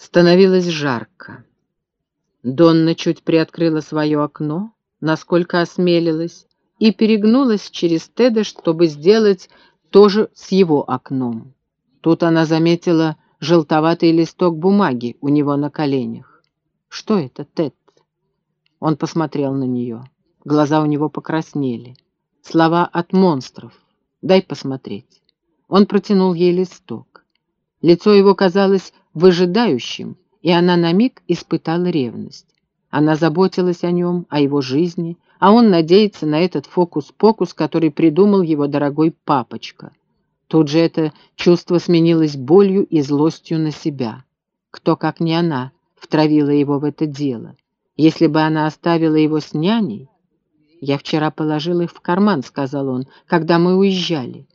Становилось жарко. Донна чуть приоткрыла свое окно, насколько осмелилась, и перегнулась через Теда, чтобы сделать то же с его окном. Тут она заметила желтоватый листок бумаги у него на коленях. «Что это, Тед?» Он посмотрел на нее. Глаза у него покраснели. Слова от монстров. «Дай посмотреть». Он протянул ей листок. Лицо его казалось выжидающим, и она на миг испытала ревность. Она заботилась о нем, о его жизни, а он надеется на этот фокус-покус, который придумал его дорогой папочка. Тут же это чувство сменилось болью и злостью на себя. Кто, как не она, втравила его в это дело? Если бы она оставила его с няней... «Я вчера положил их в карман», — сказал он, — «когда мы уезжали.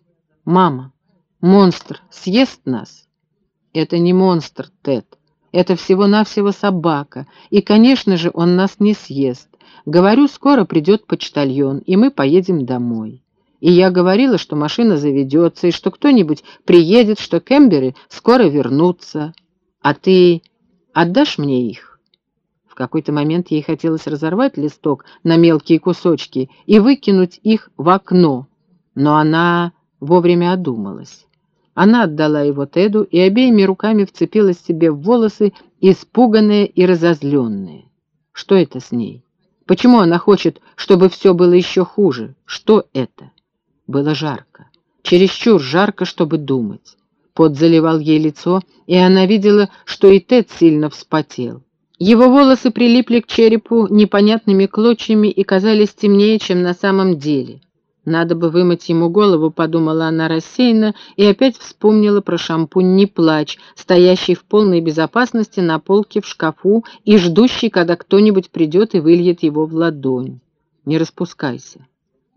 Мама, монстр съест нас?» Это не монстр, Тед. Это всего-навсего собака. И, конечно же, он нас не съест. Говорю, скоро придет почтальон, и мы поедем домой. И я говорила, что машина заведется, и что кто-нибудь приедет, что Кемберы скоро вернутся. А ты отдашь мне их? В какой-то момент ей хотелось разорвать листок на мелкие кусочки и выкинуть их в окно, но она вовремя одумалась. Она отдала его Теду и обеими руками вцепилась себе в волосы, испуганная и разозленная. Что это с ней? Почему она хочет, чтобы все было еще хуже? Что это? Было жарко. Чересчур жарко, чтобы думать. Пот заливал ей лицо, и она видела, что и Тед сильно вспотел. Его волосы прилипли к черепу непонятными клочьями и казались темнее, чем на самом деле. Надо бы вымыть ему голову, подумала она рассеянно и опять вспомнила про шампунь «Не плачь», стоящий в полной безопасности на полке в шкафу и ждущий, когда кто-нибудь придет и выльет его в ладонь. Не распускайся.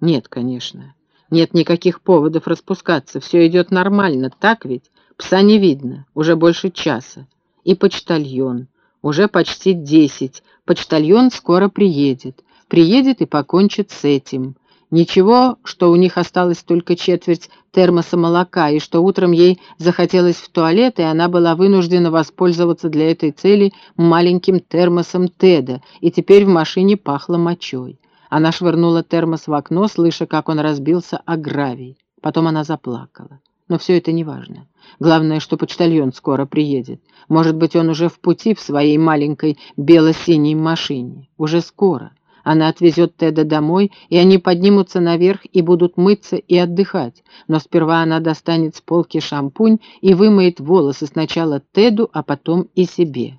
Нет, конечно. Нет никаких поводов распускаться. Все идет нормально, так ведь? Пса не видно, уже больше часа. И почтальон. Уже почти десять. Почтальон скоро приедет. Приедет и покончит с этим. Ничего, что у них осталось только четверть термоса молока, и что утром ей захотелось в туалет, и она была вынуждена воспользоваться для этой цели маленьким термосом Теда, и теперь в машине пахло мочой. Она швырнула термос в окно, слыша, как он разбился о гравий. Потом она заплакала. Но все это не важно. Главное, что почтальон скоро приедет. Может быть, он уже в пути в своей маленькой бело-синей машине. Уже скоро. Она отвезет Теда домой, и они поднимутся наверх и будут мыться и отдыхать. Но сперва она достанет с полки шампунь и вымоет волосы сначала Теду, а потом и себе.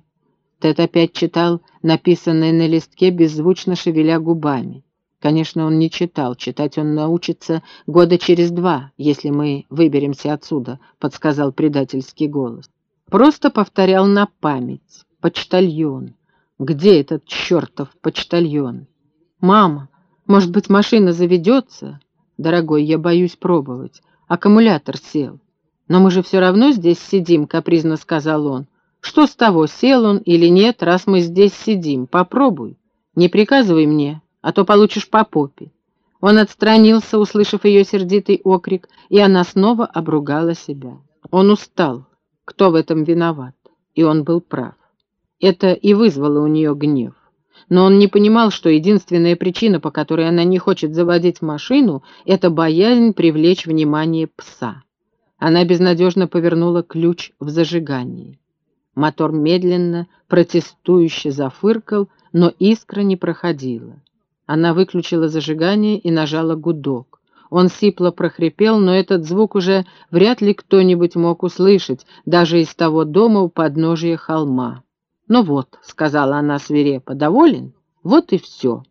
Тед опять читал написанное на листке, беззвучно шевеля губами. Конечно, он не читал. Читать он научится года через два, если мы выберемся отсюда, подсказал предательский голос. Просто повторял на память. Почтальон. Где этот чертов почтальон? «Мама, может быть, машина заведется?» «Дорогой, я боюсь пробовать. Аккумулятор сел». «Но мы же все равно здесь сидим», — капризно сказал он. «Что с того, сел он или нет, раз мы здесь сидим? Попробуй. Не приказывай мне, а то получишь по попе». Он отстранился, услышав ее сердитый окрик, и она снова обругала себя. Он устал. Кто в этом виноват? И он был прав. Это и вызвало у нее гнев но он не понимал, что единственная причина, по которой она не хочет заводить машину, это боязнь привлечь внимание пса. Она безнадежно повернула ключ в зажигании. Мотор медленно, протестующе зафыркал, но искра не проходила. Она выключила зажигание и нажала гудок. Он сипло прохрипел, но этот звук уже вряд ли кто-нибудь мог услышать, даже из того дома у подножия холма. «Ну вот», — сказала она свирепо, — «доволен? Вот и все».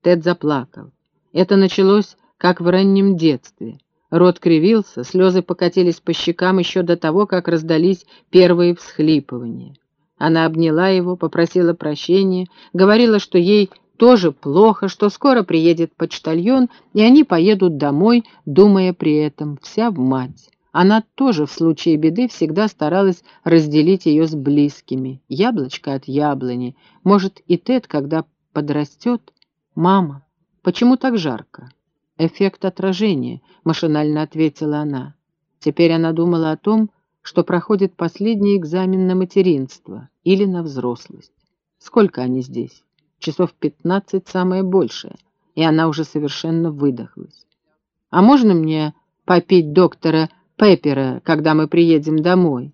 Тед заплакал. Это началось, как в раннем детстве. Рот кривился, слезы покатились по щекам еще до того, как раздались первые всхлипывания. Она обняла его, попросила прощения, говорила, что ей тоже плохо, что скоро приедет почтальон, и они поедут домой, думая при этом вся в мать. Она тоже в случае беды всегда старалась разделить ее с близкими. Яблочко от яблони. Может, и Тед, когда подрастет? «Мама, почему так жарко?» «Эффект отражения», — машинально ответила она. Теперь она думала о том, что проходит последний экзамен на материнство или на взрослость. Сколько они здесь? Часов пятнадцать самое большее, и она уже совершенно выдохлась. «А можно мне попить доктора Пеппера, когда мы приедем домой?»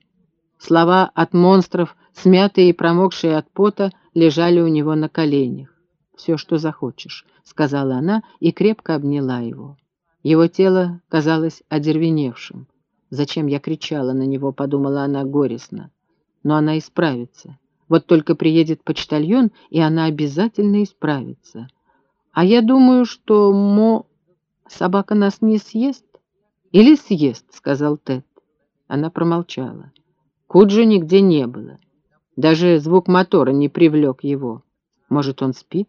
Слова от монстров, смятые и промокшие от пота, лежали у него на коленях. «Все, что захочешь», — сказала она и крепко обняла его. Его тело казалось одервеневшим. «Зачем я кричала на него?» — подумала она горестно. «Но она исправится. Вот только приедет почтальон, и она обязательно исправится. А я думаю, что Мо... собака нас не съест?» «Или съест», — сказал Тед. Она промолчала. Куджи нигде не было. Даже звук мотора не привлек его. Может, он спит?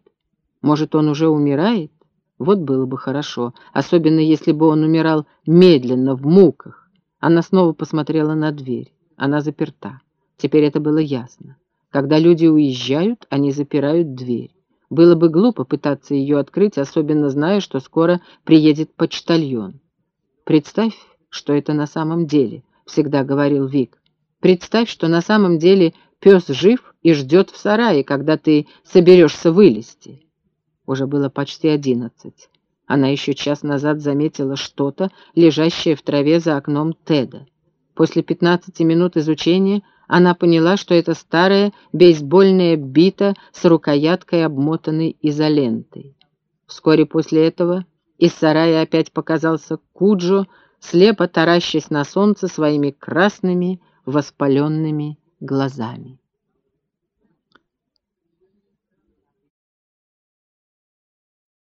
Может, он уже умирает? Вот было бы хорошо, особенно если бы он умирал медленно, в муках. Она снова посмотрела на дверь. Она заперта. Теперь это было ясно. Когда люди уезжают, они запирают дверь. Было бы глупо пытаться ее открыть, особенно зная, что скоро приедет почтальон. «Представь, что это на самом деле», — всегда говорил Вик. Представь, что на самом деле пес жив и ждет в сарае, когда ты соберешься вылезти. Уже было почти одиннадцать. Она еще час назад заметила что-то, лежащее в траве за окном Теда. После пятнадцати минут изучения она поняла, что это старая бейсбольная бита с рукояткой, обмотанной изолентой. Вскоре после этого из сарая опять показался Куджо, слепо таращась на солнце своими красными, воспаленными глазами.